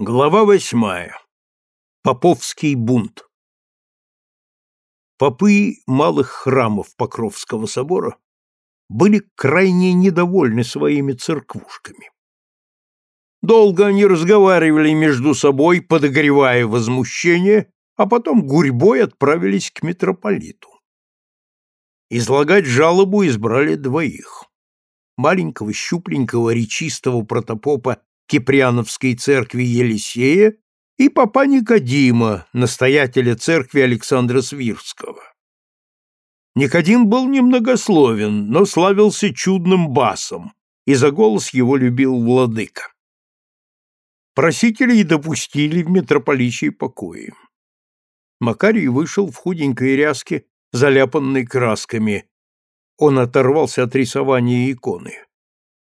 Глава восьмая. Поповский бунт. Попы малых храмов Покровского собора были крайне недовольны своими церквушками. Долго они разговаривали между собой, подогревая возмущение, а потом гурьбой отправились к митрополиту. Излагать жалобу избрали двоих. Маленького щупленького речистого протопопа Киприановской церкви Елисея и папа Никодима, настоятеля церкви Александра Свирского. Никодим был немногословен, но славился чудным басом, и за голос его любил владыка. Просителей допустили в митрополичьи покои. Макарий вышел в худенькой ряске, заляпанной красками. Он оторвался от рисования иконы.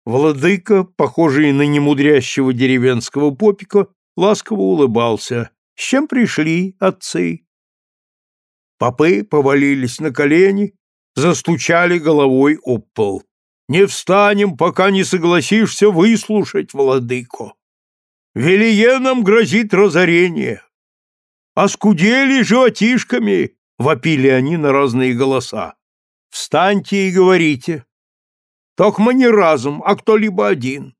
Владыка, похожий на немудрящего деревенского попика, ласково улыбался. «С чем пришли, отцы?» Попы повалились на колени, застучали головой об пол. «Не встанем, пока не согласишься выслушать, владыко. Велиенам грозит разорение. Оскудели животишками!» — вопили они на разные голоса. «Встаньте и говорите, Токма не разум, а кто-либо один.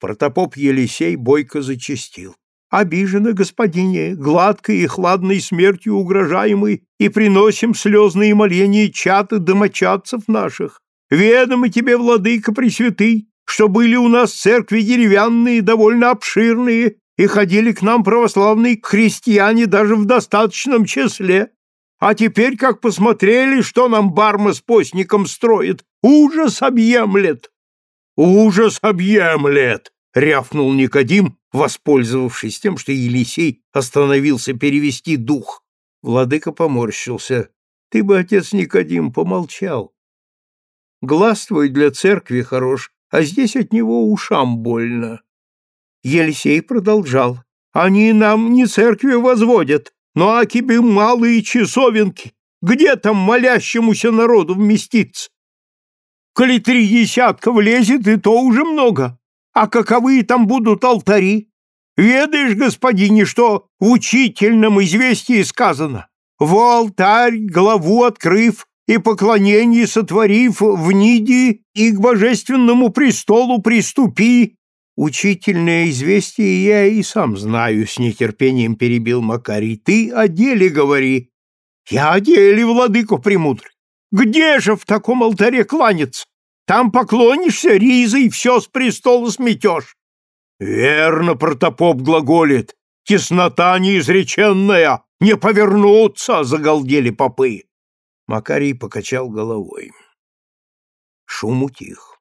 Протопоп Елисей бойко зачастил. Обижены, господине, гладкой и хладной смертью угрожаемый, и приносим слезные моления чат и домочадцев наших. Ведомы тебе, владыка пресвятый, что были у нас церкви деревянные, довольно обширные, и ходили к нам православные христиане даже в достаточном числе. А теперь, как посмотрели, что нам барма с постником строит, ужас объемлет! Ужас объемлет! — рявкнул Никодим, воспользовавшись тем, что Елисей остановился перевести дух. Владыка поморщился. — Ты бы, отец Никодим, помолчал. Глаз твой для церкви хорош, а здесь от него ушам больно. Елисей продолжал. — Они нам не церкви возводят, ну а тебе малые часовенки, где там молящемуся народу вместиться? Коли три десятка влезет, и то уже много. А каковы там будут алтари? Ведаешь, господине, что в учительном известии сказано? В алтарь, главу открыв и поклонение сотворив в ниде и к божественному престолу приступи, Учительное известие я и сам знаю, с нетерпением перебил Макарий. Ты о деле говори. Я о деле, владыко премудрый. Где же в таком алтаре кланяться? Там поклонишься, ризой все с престола сметешь. Верно, протопоп глаголит. Теснота неизреченная, не повернуться, загалдели попы. Макарий покачал головой. Шум утих.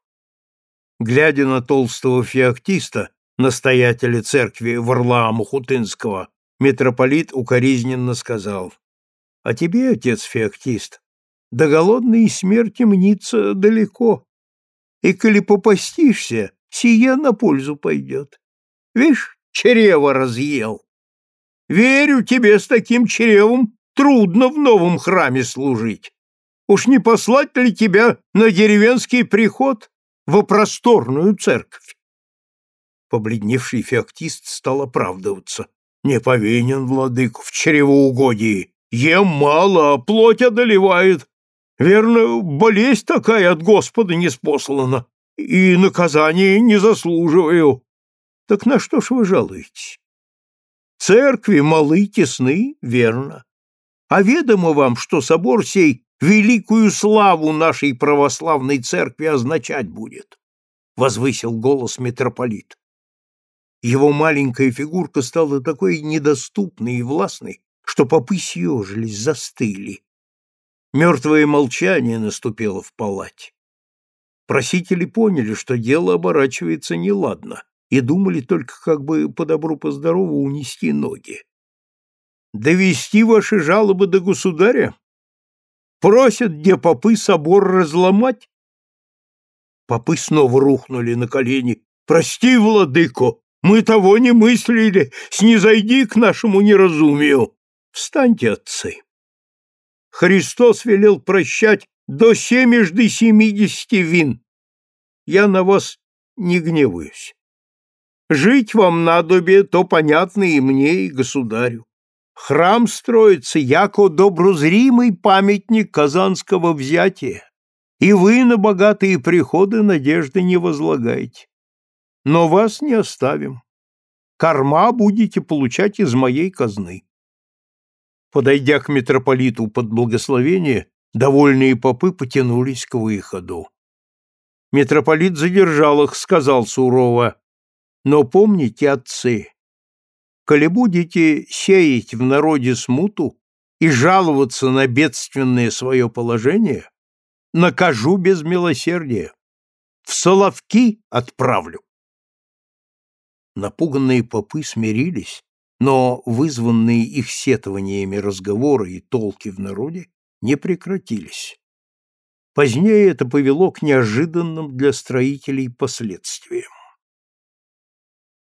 Глядя на толстого феоктиста, настоятеля церкви Варлаама Хутынского, митрополит укоризненно сказал, «А тебе, отец феоктист, до голодной смерти мнится далеко, и коли попастишься, сие на пользу пойдет. Вишь, чрево разъел. Верю тебе, с таким чревом трудно в новом храме служить. Уж не послать ли тебя на деревенский приход?» Во просторную церковь. Побледневший феоктист стал оправдываться. «Не повинен, владык, в чревоугодии. Ем мало, а плоть одолевает. Верно, болезнь такая от Господа не спослана, и наказания не заслуживаю. Так на что ж вы жалуетесь? Церкви малы, тесны, верно. А ведомо вам, что собор сей великую славу нашей православной церкви означать будет, — возвысил голос митрополит. Его маленькая фигурка стала такой недоступной и властной, что попы съежились, застыли. Мертвое молчание наступило в палате. Просители поняли, что дело оборачивается неладно, и думали только как бы по добру по здорову унести ноги. «Довести ваши жалобы до государя?» Просят, где попы собор разломать? Попы снова рухнули на колени. Прости, владыко, мы того не мыслили, снизойди к нашему неразумию. Встаньте, отцы. Христос велел прощать до семежды семидесяти вин. Я на вас не гневаюсь. Жить вам надобе, то понятно и мне, и государю. Храм строится, яко доброзримый памятник казанского взятия, и вы на богатые приходы надежды не возлагаете. Но вас не оставим. Корма будете получать из моей казны. Подойдя к митрополиту под благословение, довольные попы потянулись к выходу. Митрополит задержал их, сказал сурово, «Но помните, отцы, коли будете сеять в народе смуту и жаловаться на бедственное свое положение, накажу без милосердия, в Соловки отправлю». Напуганные попы смирились, но вызванные их сетованиями разговоры и толки в народе не прекратились. Позднее это повело к неожиданным для строителей последствиям.